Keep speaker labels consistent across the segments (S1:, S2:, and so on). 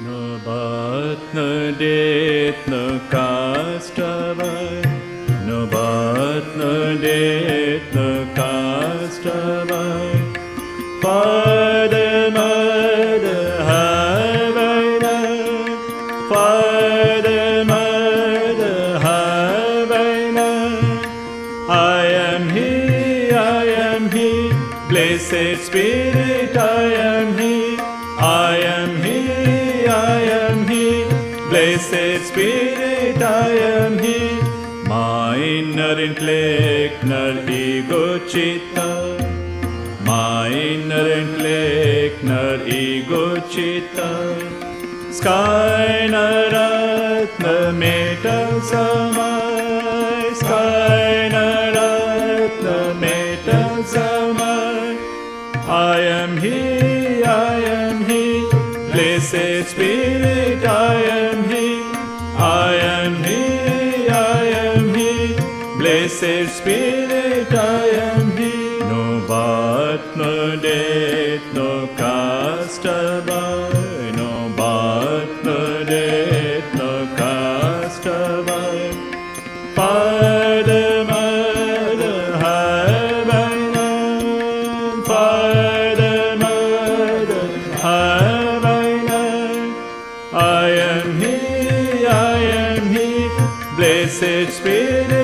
S1: Known? Father, mother, have I known? I am He, I am He, blessed Spirit, blessed Spirit, I am He, my inner intellect, nor ego chitta, my inner intellect, nor ego chitta, sky naratna metal samai, sky naratna metal samai. I am He, I am He, blessed Spirit, I am blessed Spirit, I am He. No birth, no death, no cast away, no birth, no death, no cast away. Father, mother, I known? Father, mother, I known? I am He, I am He, blessed Spirit,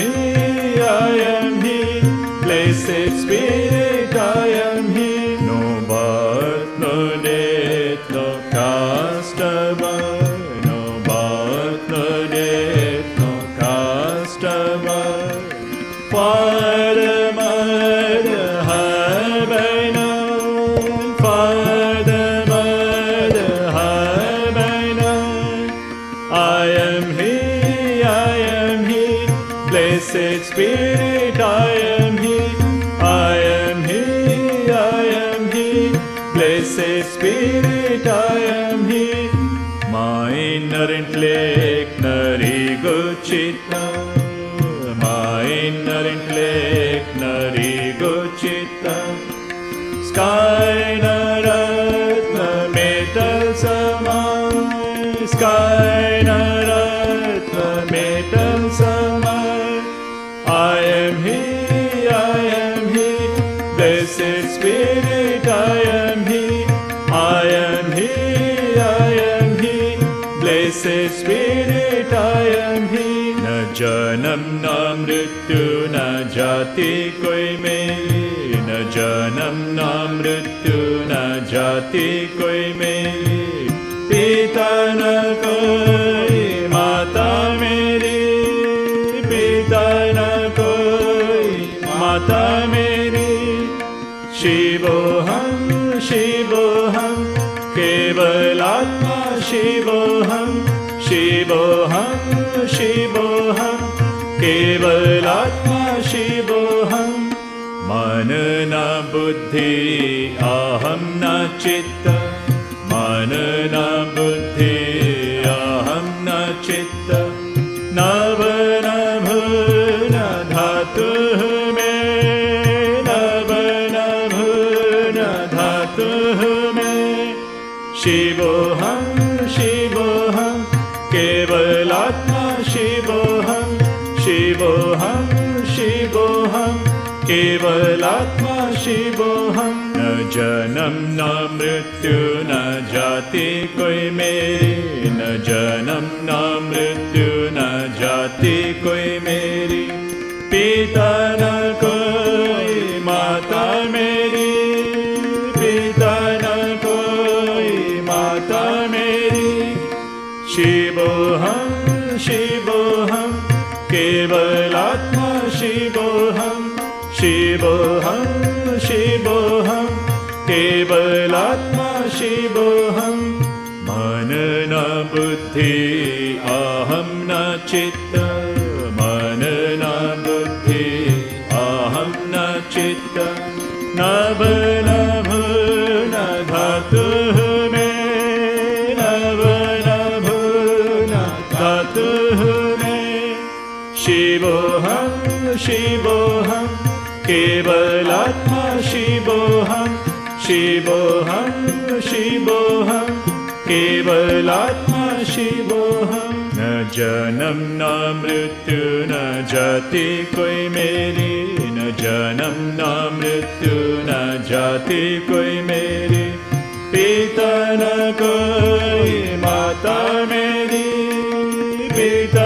S1: am He, I am he, blessed Spirit, I am He, I am He, I am He, blessed Spirit, I am He. My inner intellect, nor ego ego chitta. Sky naratna metal samai, sky naratna metal samai. I am He, जन्म न मृत्यु न जाति कोई मेरी न जन्म न मृत्यु न जाति कोई मेरी पिता न कोई, माता मेरी। पिता न कोई, माता मेरी। शिवोऽहं शिवोऽहं, केवलात्मा शिवोऽहं हम शिवोऽहं केवलात्मा शिवोऽहं मन न बुद्धि अहं न चित्त। मन न शिवोऽहं शिवोऽहं केवलात्मा शिवोऽहं न जन्म न मृत्यु न जाति कोई मेरी। न जन्म न मृत्यु केवलात्मा शिवोऽहं शिवोऽहं शिवोऽहं केवलात्मा शिवोऽहं मन न बुद्धि अहं न चित्त मन न बुद्धि अहं न चित्त। नव नभ न मे नभ न धातुः शिवोऽहं शिवोऽहं केवलात्मा शिवोऽहं शिवोऽहं शिवोऽहं केवलात्मा शिवोऽहं न जनम न मृत्यु, न जाति कोई मेरी। न जनम न मृत्यु, न जाति कोई मेरी। पिता न कोई, माता मेरी। पिता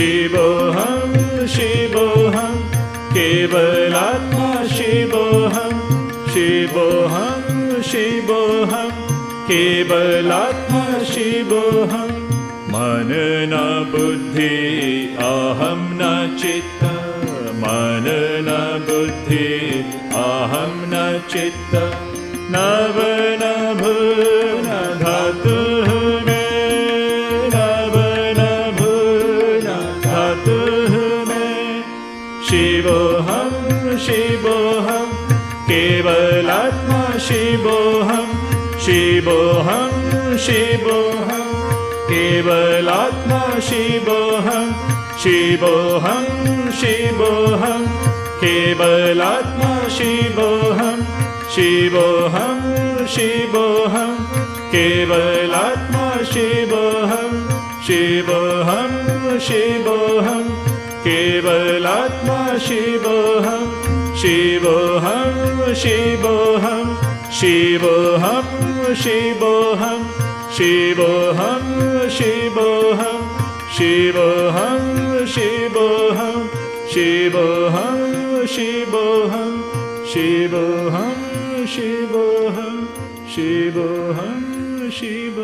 S1: शिवोऽहं शिवोऽहं केवलात्मा शिवोऽहं शिवोऽहं शिवोऽहं केवलात्मा शिवोऽहं। मन न बुद्धि अहं न चित्त। मन न बुद्धि अहं न चित्त। नव न शिवोऽहं शिवोऽहं केवलात्मा शिवोऽहं शिवोऽहं शिवोऽहं केवलात्मा शिवोऽहं शिवोऽहं शिवोऽहं केवलात्मा शिवोऽहं शिवोऽहं शिवोऽहं केवलात्मा शिवोऽहं शिवोऽहं शिवोऽहं केवलात्मा शिवोऽहं शिवोऽहं शिवोऽहं शिवोऽहं शिवोऽहं शिवोऽहं शिवोऽहं शिवोऽहं शिवोऽहं शिवोऽहं शिवोऽहं शिवोऽहं शिवोऽहं शिवोऽहं शिव